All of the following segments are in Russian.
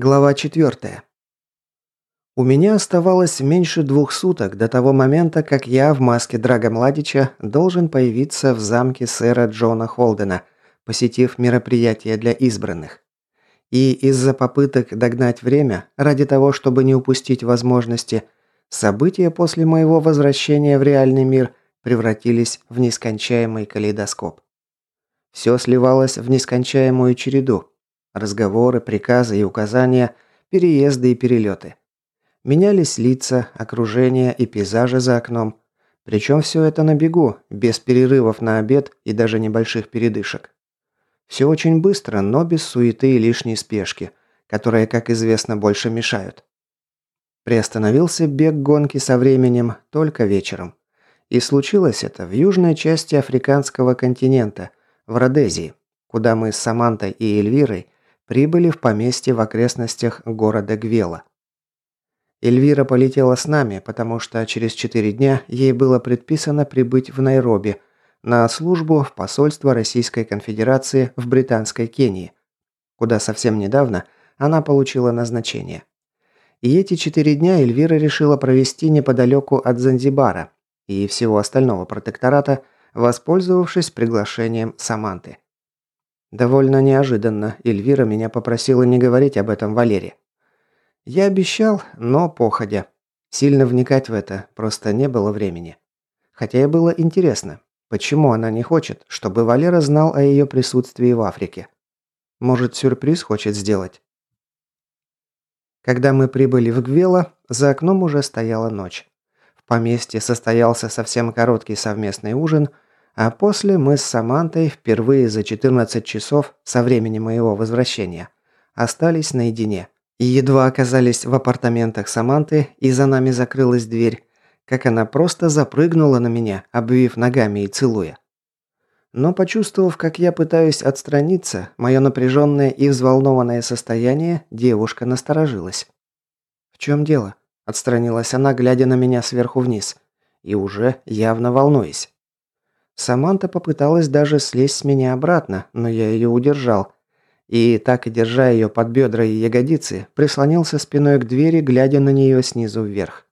Глава 4. У меня оставалось меньше двух суток до того момента, как я в маске Драга Младича должен появиться в замке сэра Джона Холдена, посетив мероприятие для избранных. И из-за попыток догнать время, ради того, чтобы не упустить возможности, события после моего возвращения в реальный мир превратились в нескончаемый калейдоскоп. Все сливалось в нескончаемую череду, Разговоры, приказы и указания, переезды и перелеты. Менялись лица, окружение и пейзажи за окном. Причем все это на бегу, без перерывов на обед и даже небольших передышек. Все очень быстро, но без суеты и лишней спешки, которые, как известно, больше мешают. Приостановился бег гонки со временем только вечером. И случилось это в южной части африканского континента, в Родезии, куда мы с Самантой и Эльвирой прибыли в поместье в окрестностях города Гвела. Эльвира полетела с нами, потому что через четыре дня ей было предписано прибыть в Найроби на службу в посольство Российской Конфедерации в Британской Кении, куда совсем недавно она получила назначение. И эти четыре дня Эльвира решила провести неподалеку от Занзибара и всего остального протектората, воспользовавшись приглашением Саманты. Довольно неожиданно Эльвира меня попросила не говорить об этом Валере. Я обещал, но походя. Сильно вникать в это просто не было времени. Хотя и было интересно, почему она не хочет, чтобы Валера знал о ее присутствии в Африке. Может, сюрприз хочет сделать? Когда мы прибыли в Гвела, за окном уже стояла ночь. В поместье состоялся совсем короткий совместный ужин – а после мы с Самантой впервые за 14 часов со времени моего возвращения остались наедине. И едва оказались в апартаментах Саманты и за нами закрылась дверь, как она просто запрыгнула на меня, обвив ногами и целуя. Но почувствовав, как я пытаюсь отстраниться, мое напряженное и взволнованное состояние, девушка насторожилась. «В чем дело?» – отстранилась она, глядя на меня сверху вниз. И уже явно волнуясь. Саманта попыталась даже слезть с меня обратно, но я ее удержал. И так и держа ее под бедра и ягодицы, прислонился спиной к двери, глядя на нее снизу вверх.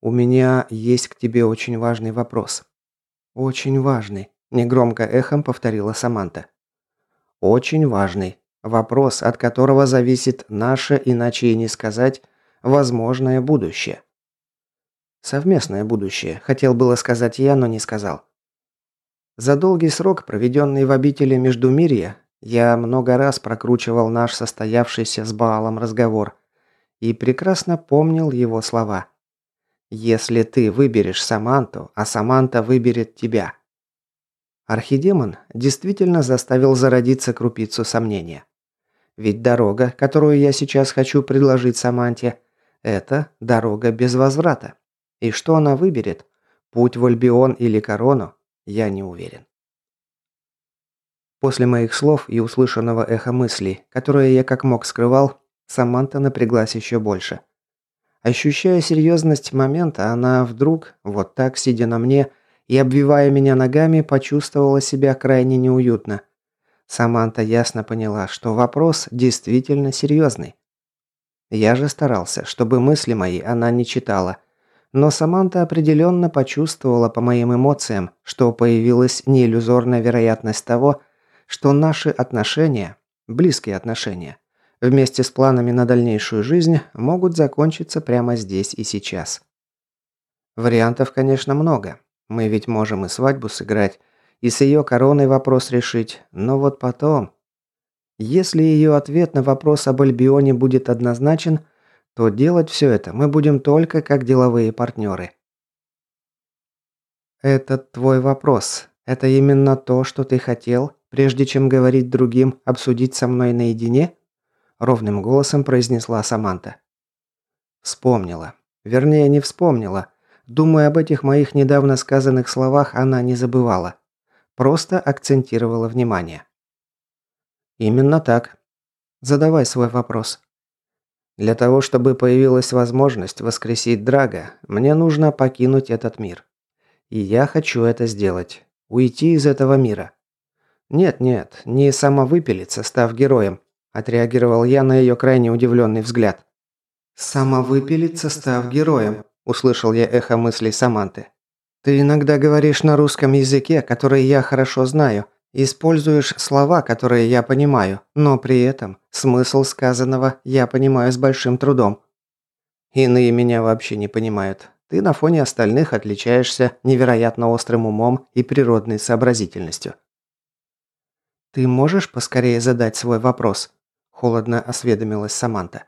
«У меня есть к тебе очень важный вопрос». «Очень важный», – негромко эхом повторила Саманта. «Очень важный. Вопрос, от которого зависит наше, иначе и не сказать, возможное будущее». Совместное будущее, хотел было сказать я, но не сказал. За долгий срок, проведенный в обители Междумирья, я много раз прокручивал наш состоявшийся с Баалом разговор и прекрасно помнил его слова. «Если ты выберешь Саманту, а Саманта выберет тебя». Архидемон действительно заставил зародиться крупицу сомнения. Ведь дорога, которую я сейчас хочу предложить Саманте, это дорога без возврата. И что она выберет? Путь в Альбион или Корону? Я не уверен. После моих слов и услышанного эха мыслей, которые я как мог скрывал, Саманта напряглась еще больше. Ощущая серьезность момента, она вдруг, вот так, сидя на мне и обвивая меня ногами, почувствовала себя крайне неуютно. Саманта ясно поняла, что вопрос действительно серьезный. Я же старался, чтобы мысли мои она не читала – но Саманта определенно почувствовала по моим эмоциям, что появилась неиллюзорная вероятность того, что наши отношения, близкие отношения, вместе с планами на дальнейшую жизнь могут закончиться прямо здесь и сейчас. Вариантов, конечно, много. Мы ведь можем и свадьбу сыграть, и с ее короной вопрос решить, но вот потом... Если ее ответ на вопрос об Альбионе будет однозначен – то делать все это мы будем только как деловые партнеры. «Этот твой вопрос. Это именно то, что ты хотел, прежде чем говорить другим, обсудить со мной наедине?» Ровным голосом произнесла Саманта. Вспомнила. Вернее, не вспомнила. Думая об этих моих недавно сказанных словах, она не забывала. Просто акцентировала внимание. «Именно так. Задавай свой вопрос». Для того, чтобы появилась возможность воскресить Драга, мне нужно покинуть этот мир. И я хочу это сделать. Уйти из этого мира. Нет-нет, не самовыпилиться, став героем, Отреагировал я на ее крайне удивленный взгляд. «Самовыпилиться, став героем», – услышал я эхо мыслей Саманты. «Ты иногда говоришь на русском языке, который я хорошо знаю, используешь слова, которые я понимаю, но при этом смысл сказанного я понимаю с большим трудом. Иные меня вообще не понимают. Ты на фоне остальных отличаешься невероятно острым умом и природной сообразительностью». «Ты можешь поскорее задать свой вопрос?» – холодно осведомилась Саманта.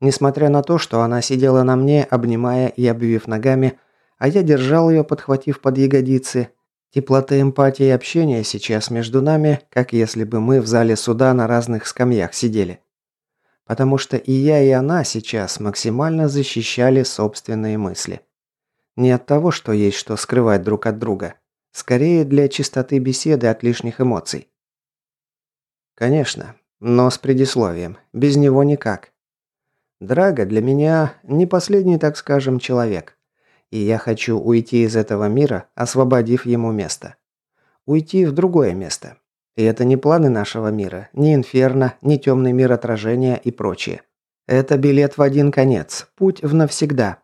Несмотря на то, что она сидела на мне, обнимая и обвив ногами, а я держал ее, подхватив под ягодицы, теплоты эмпатии и общения сейчас между нами, как если бы мы в зале суда на разных скамьях сидели. Потому что и я, и она сейчас максимально защищали собственные мысли. Не от того, что есть что скрывать друг от друга. Скорее для чистоты беседы от лишних эмоций. Конечно, но с предисловием. Без него никак. Драго для меня не последний, так скажем, человек. И я хочу уйти из этого мира, освободив ему место. Уйти в другое место. И это не планы нашего мира, не инферно, не темный мир отражения и прочее. Это билет в один конец, путь в навсегда.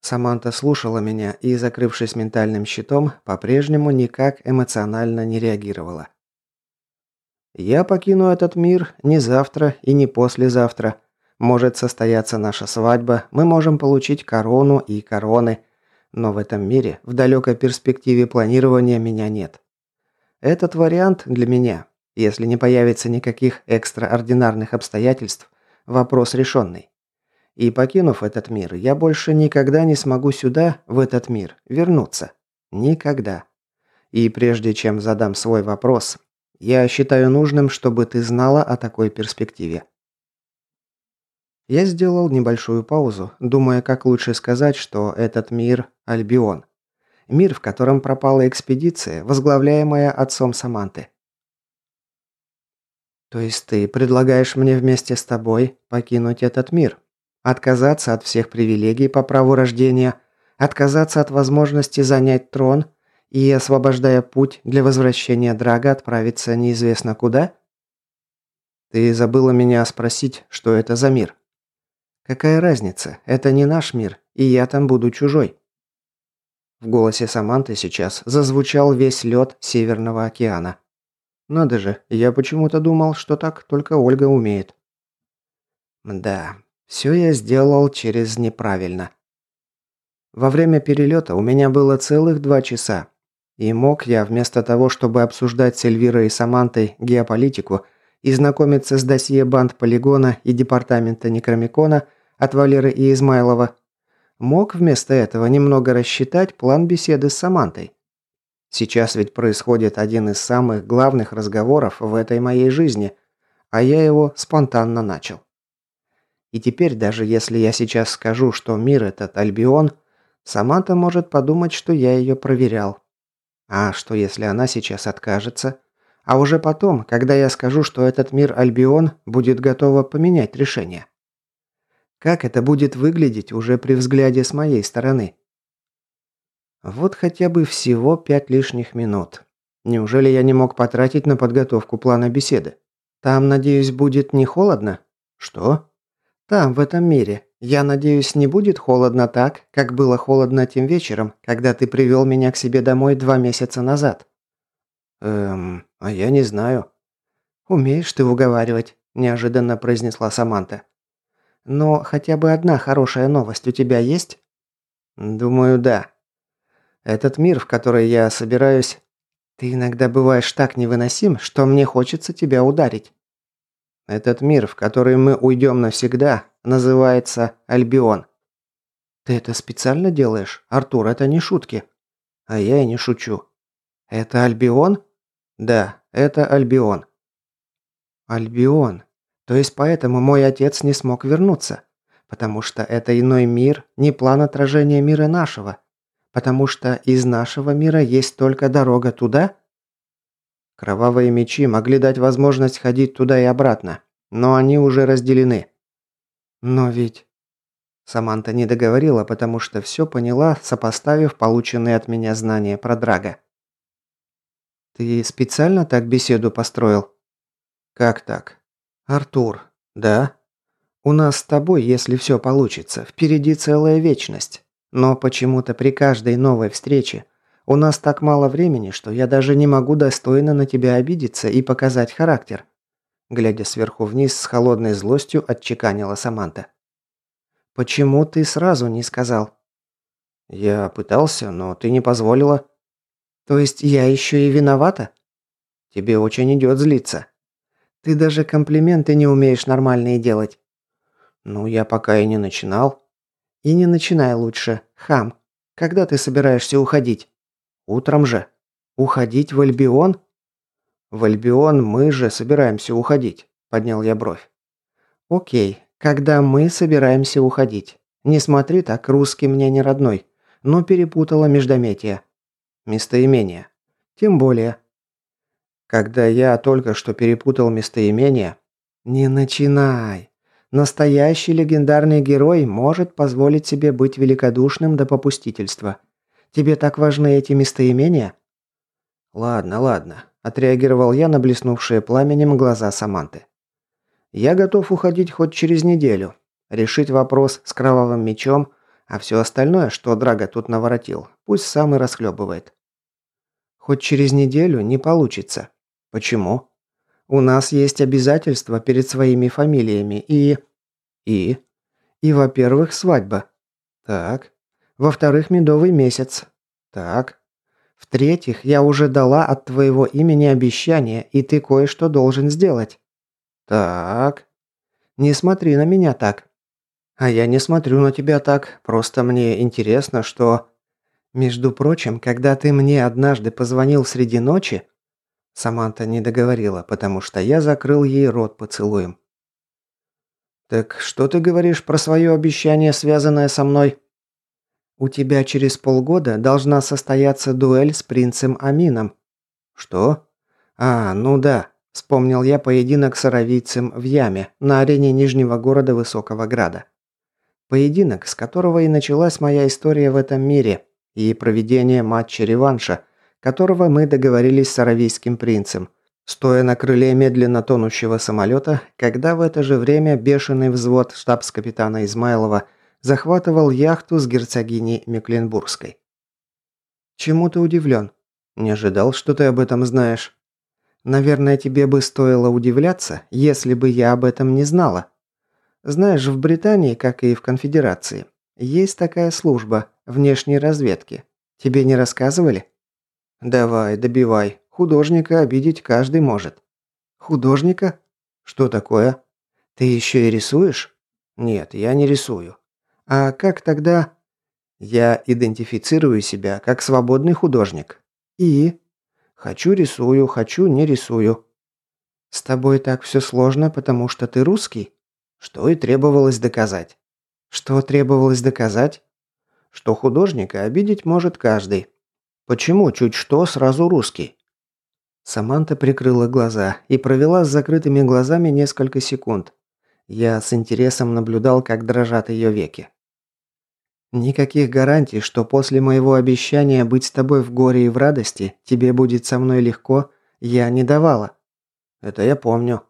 Саманта слушала меня и, закрывшись ментальным щитом, по-прежнему никак эмоционально не реагировала. Я покину этот мир не завтра и не послезавтра, может состояться наша свадьба, мы можем получить корону и короны. Но в этом мире, в далекой перспективе планирования меня нет. Этот вариант для меня, если не появится никаких экстраординарных обстоятельств, вопрос решенный. И покинув этот мир, я больше никогда не смогу сюда, в этот мир, вернуться. Никогда. И прежде чем задам свой вопрос, я считаю нужным, чтобы ты знала о такой перспективе. Я сделал небольшую паузу, думая, как лучше сказать, что этот мир – Альбион. Мир, в котором пропала экспедиция, возглавляемая отцом Саманты. То есть ты предлагаешь мне вместе с тобой покинуть этот мир? Отказаться от всех привилегий по праву рождения? Отказаться от возможности занять трон? И, освобождая путь для возвращения Драга, отправиться неизвестно куда? Ты забыла меня спросить, что это за мир? Какая разница? Это не наш мир, и я там буду чужой. В голосе Саманты сейчас зазвучал весь лед Северного океана. Надо же, я почему-то думал, что так только Ольга умеет. Да, все я сделал через неправильно. Во время перелета у меня было целых два часа. И мог я, вместо того, чтобы обсуждать с Эльвирой и Самантой геополитику и знакомиться с досье банд Полигона и Департамента Некромикона – от Валеры и Измайлова, мог вместо этого немного рассчитать план беседы с Самантой. Сейчас ведь происходит один из самых главных разговоров в этой моей жизни, а я его спонтанно начал. И теперь, даже если я сейчас скажу, что мир этот Альбион, Саманта может подумать, что я ее проверял. А что если она сейчас откажется? А уже потом, когда я скажу, что этот мир Альбион, будет готова поменять решение. Как это будет выглядеть уже при взгляде с моей стороны? Вот хотя бы всего пять лишних минут. Неужели я не мог потратить на подготовку плана беседы? Там, надеюсь, будет не холодно? Что? Там, в этом мире. Я надеюсь, не будет холодно так, как было холодно тем вечером, когда ты привел меня к себе домой два месяца назад. Эм, а я не знаю. Умеешь ты уговаривать, неожиданно произнесла Саманта. Но хотя бы одна хорошая новость у тебя есть? Думаю, да. Этот мир, в который я собираюсь... Ты иногда бываешь так невыносим, что мне хочется тебя ударить. Этот мир, в который мы уйдем навсегда, называется Альбион. Ты это специально делаешь? Артур, это не шутки. А я и не шучу. Это Альбион? Да, это Альбион. Альбион. То есть поэтому мой отец не смог вернуться. Потому что это иной мир, не план отражения мира нашего. Потому что из нашего мира есть только дорога туда? Кровавые мечи могли дать возможность ходить туда и обратно, но они уже разделены. Но ведь... Саманта не договорила, потому что все поняла, сопоставив полученные от меня знания про Драга. «Ты специально так беседу построил?» «Как так? «Артур, да? У нас с тобой, если все получится, впереди целая вечность. Но почему-то при каждой новой встрече у нас так мало времени, что я даже не могу достойно на тебя обидеться и показать характер». Глядя сверху вниз с холодной злостью, отчеканила Саманта. «Почему ты сразу не сказал?» «Я пытался, но ты не позволила». «То есть я еще и виновата?» «Тебе очень идет злиться». Ты даже комплименты не умеешь нормальные делать. Ну, я пока и не начинал. И не начинай лучше, хам. Когда ты собираешься уходить? Утром же. Уходить в Альбион? В Альбион мы же собираемся уходить, поднял я бровь. Окей, когда мы собираемся уходить. Не смотри так, русский мне не родной. Но перепутала междометие. Местоимение. Тем более, когда я только что перепутал местоимение... Не начинай. Настоящий легендарный герой может позволить себе быть великодушным до попустительства. Тебе так важны эти местоимения? Ладно, ладно, отреагировал я на блеснувшие пламенем глаза Саманты. Я готов уходить хоть через неделю, решить вопрос с кровавым мечом, а все остальное, что Драга тут наворотил, пусть сам и расхлебывает. Хоть через неделю не получится. Почему? У нас есть обязательства перед своими фамилиями и... И? И, во-первых, свадьба. Так. Во-вторых, медовый месяц. Так. В-третьих, я уже дала от твоего имени обещание, и ты кое-что должен сделать. Так. Не смотри на меня так. А я не смотрю на тебя так, просто мне интересно, что... Между прочим, когда ты мне однажды позвонил среди ночи, Саманта не договорила, потому что я закрыл ей рот поцелуем. «Так что ты говоришь про свое обещание, связанное со мной?» «У тебя через полгода должна состояться дуэль с принцем Амином». «Что?» «А, ну да», – вспомнил я поединок с аравийцем в яме на арене Нижнего города Высокого Града. Поединок, с которого и началась моя история в этом мире, и проведение матча-реванша – которого мы договорились с аравийским принцем, стоя на крыле медленно тонущего самолета, когда в это же время бешеный взвод штабс-капитана Измайлова захватывал яхту с герцогиней Мекленбургской. «Чему ты удивлен? Не ожидал, что ты об этом знаешь. Наверное, тебе бы стоило удивляться, если бы я об этом не знала. Знаешь, в Британии, как и в Конфедерации, есть такая служба внешней разведки. Тебе не рассказывали?» «Давай, добивай. Художника обидеть каждый может». «Художника? Что такое? Ты еще и рисуешь?» «Нет, я не рисую». «А как тогда...» «Я идентифицирую себя как свободный художник». «И?» «Хочу рисую, хочу не рисую». «С тобой так все сложно, потому что ты русский?» Что и требовалось доказать. Что требовалось доказать? Что художника обидеть может каждый, Почему чуть что сразу русский? Саманта прикрыла глаза и провела с закрытыми глазами несколько секунд. Я с интересом наблюдал, как дрожат ее веки. Никаких гарантий, что после моего обещания быть с тобой в горе и в радости тебе будет со мной легко, я не давала. Это я помню.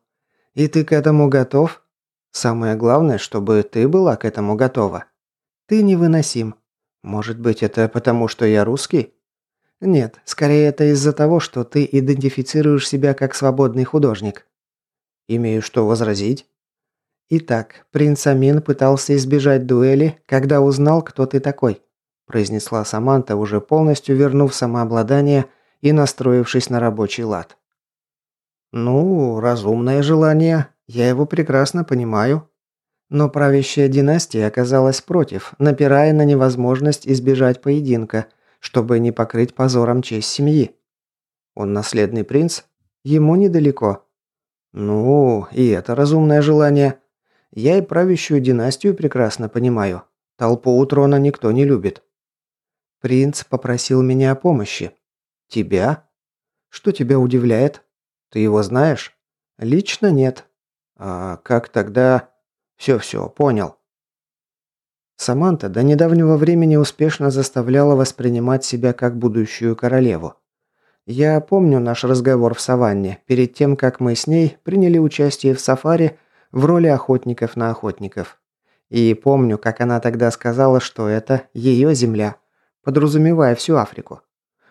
И ты к этому готов? Самое главное, чтобы ты была к этому готова. Ты невыносим. Может быть, это потому, что я русский? Нет, скорее это из-за того, что ты идентифицируешь себя как свободный художник. Имею что возразить? Итак, принц Амин пытался избежать дуэли, когда узнал, кто ты такой, произнесла Саманта, уже полностью вернув самообладание и настроившись на рабочий лад. Ну, разумное желание, я его прекрасно понимаю. Но правящая династия оказалась против, напирая на невозможность избежать поединка – чтобы не покрыть позором честь семьи. Он наследный принц? Ему недалеко. Ну, и это разумное желание. Я и правящую династию прекрасно понимаю. Толпу у трона никто не любит. Принц попросил меня о помощи. Тебя? Что тебя удивляет? Ты его знаешь? Лично нет. А как тогда... Все-все, понял. Саманта до недавнего времени успешно заставляла воспринимать себя как будущую королеву. Я помню наш разговор в саванне, перед тем, как мы с ней приняли участие в сафари в роли охотников на охотников. И помню, как она тогда сказала, что это ее земля, подразумевая всю Африку.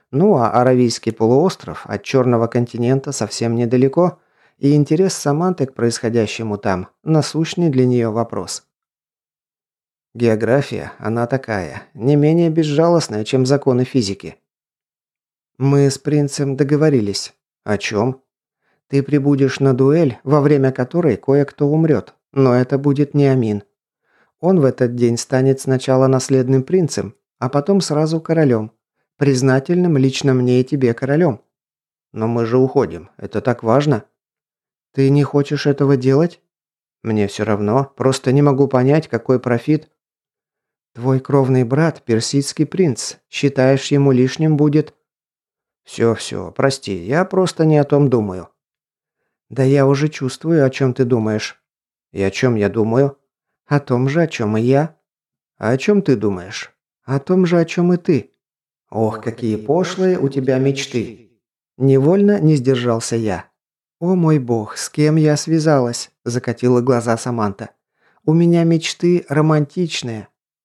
Ну а Аравийский полуостров от Черного континента совсем недалеко, и интерес Саманты к происходящему там – насущный для нее вопрос. География, она такая, не менее безжалостная, чем законы физики. Мы с принцем договорились. О чем? Ты прибудешь на дуэль, во время которой кое-кто умрет, но это будет не Амин. Он в этот день станет сначала наследным принцем, а потом сразу королем. Признательным лично мне и тебе королем. Но мы же уходим, это так важно. Ты не хочешь этого делать? Мне все равно, просто не могу понять, какой профит. Твой кровный брат – персидский принц. Считаешь, ему лишним будет «Все-все, прости, я просто не о том думаю». «Да я уже чувствую, о чем ты думаешь». «И о чем я думаю?» «О том же, о чем и я». «А о чем ты думаешь?» «О том же, о чем и ты». «Ох, какие пошлые у тебя мечты!» Невольно не сдержался я. «О мой бог, с кем я связалась?» – закатила глаза Саманта. «У меня мечты романтичные,